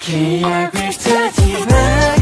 기억을 찾지만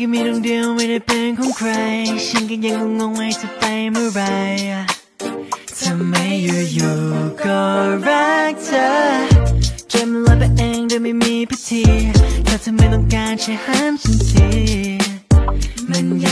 ก็มีดวงเดียวไม่ได้เป็นของใคร ฉันก็ยังงงไม่จะไปเมื่อไรทำไมอยู่ๆก็รักเธอใจมันลอยไปเองโดยไม่มีพิธีถ้าเธอไม่ต้องการช่วยห้ามฉันทีมันยัง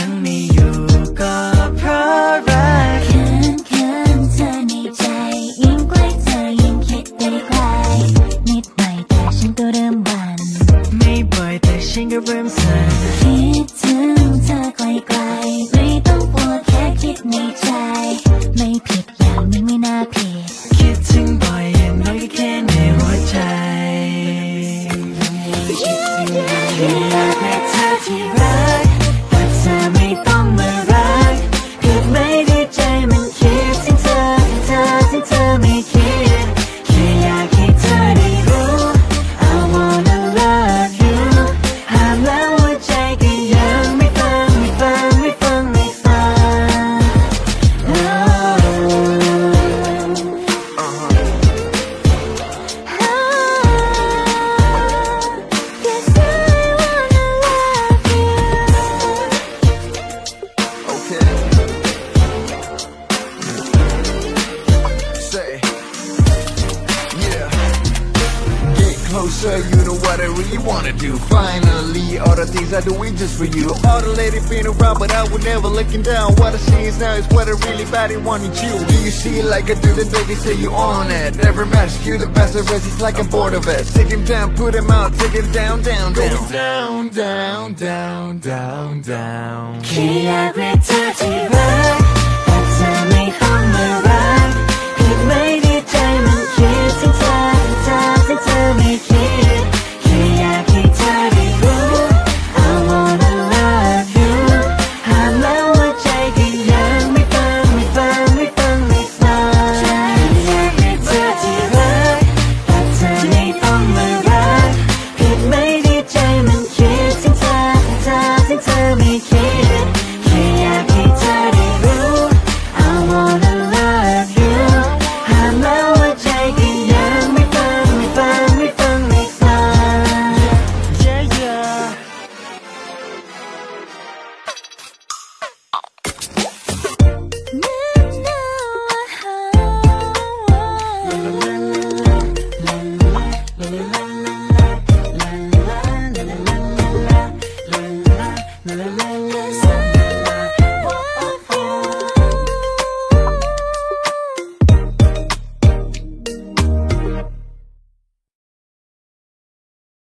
closer, you know what I really wanna do. Finally, all the things I do is just for you. All the lady been around, but I would never looking down. What I see is now is what I really badly wanted you. Do you see it like I do, then baby say you on it? Never match, you the best of us, it's like I'm bored of it. Take him down, put him out, take him down, down, down. Down, down, down, down, down